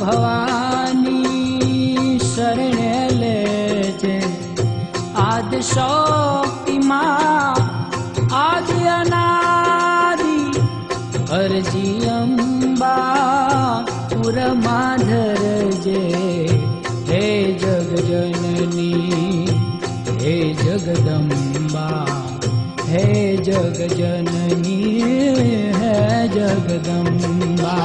भवानी शरण्यले आदिशक्ति मा आदि अनादि हरजी अम्बा पुरमाधर जे। हे जगजननी हे जगदम्बा हे जगजननी हे जगदम्बा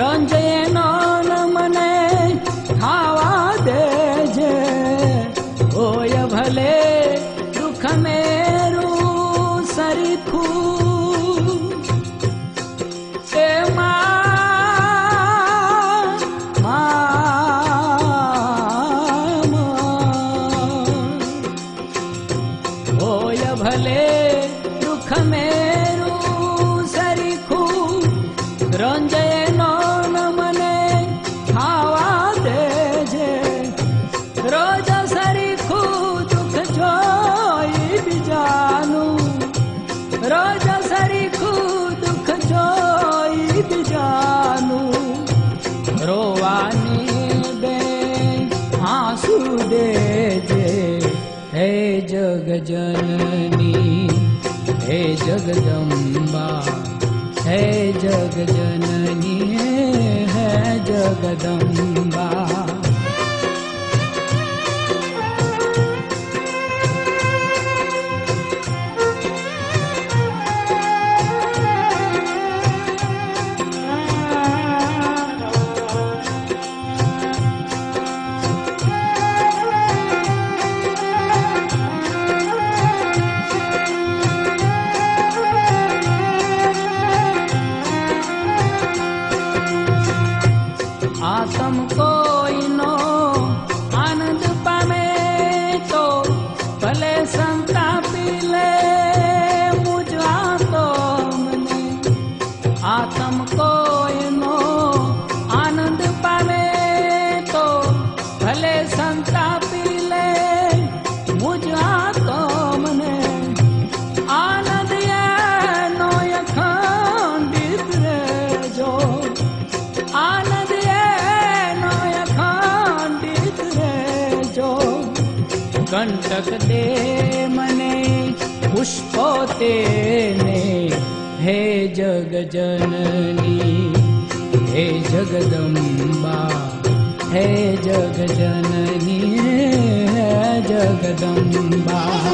रंजय नन मने खावा दे जे होय भले दुख मेरु सरिखु ए मा मा मा। होय भले दुख मेरु सरिखु रंजय दे जे। हे जग जननी हे जगदम्बा हे जग जननी हे जगदम्बा કંટક દે મને પુષ્પો તેને હે જગ જનની હે જગદંબા હે જગ જનની હે જગદંબા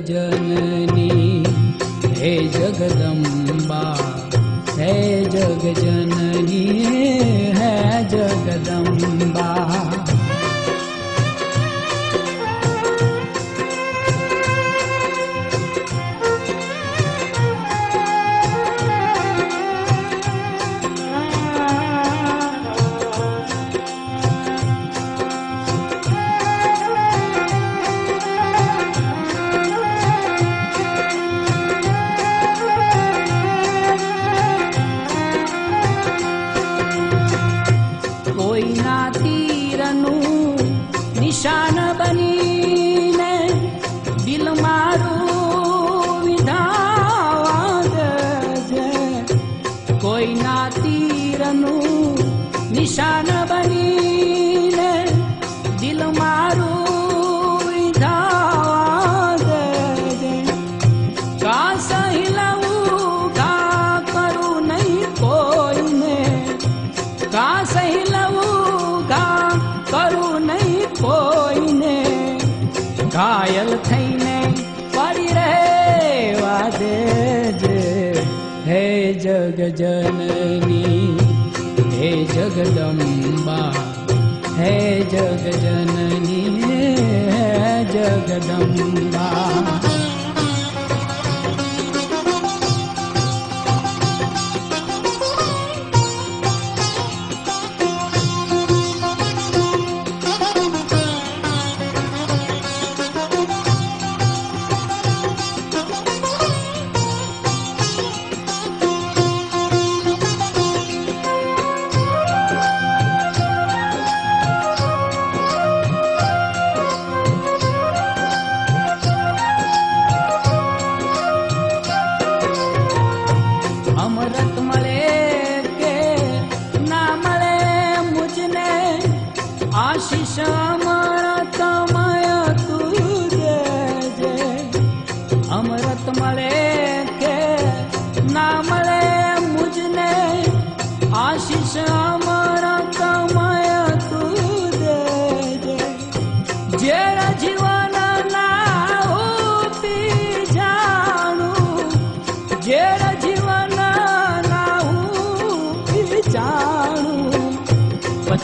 जननी। हे जगदम्बा हे जगजननी। जगजननी हे जगदम्बा हे जगजननी हे जगदम्बा।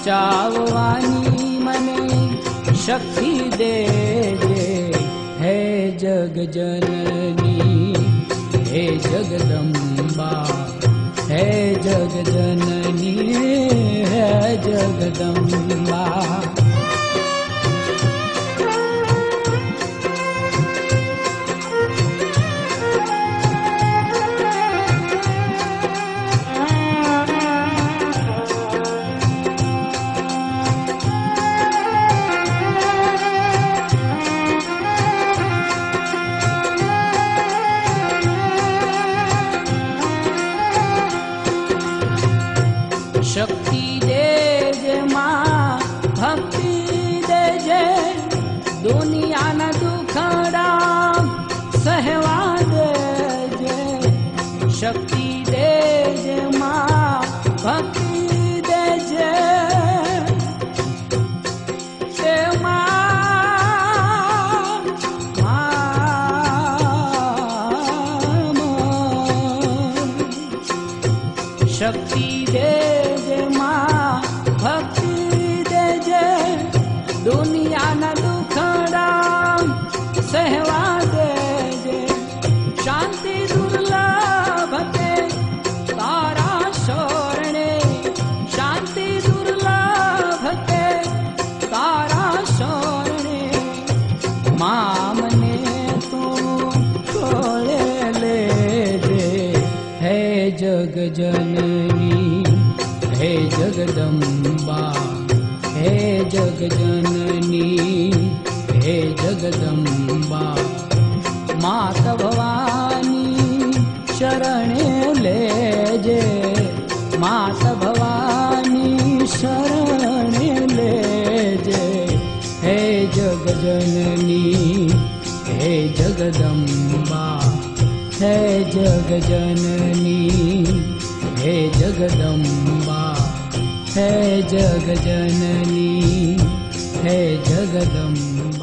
शावी मने शक्ति दे हे जग जननी हे जगदम्बा हे जग जननी हे जगदम्बा शक्ति देज मा भक्ति दे जु। न दुख रावा दे जे। शक्ति देज मा भक्ति दे जा। शक्ति जगजननी हे जगदम्बा हे जगजननी हे जगदम्बा। मात भवानी शरणे ले जे। मा भी शरण ले जे। हे जगजननी हे जगदम्बा हे जगजननी हे जगदम्बा हे जगजननी हे जगदम्बा।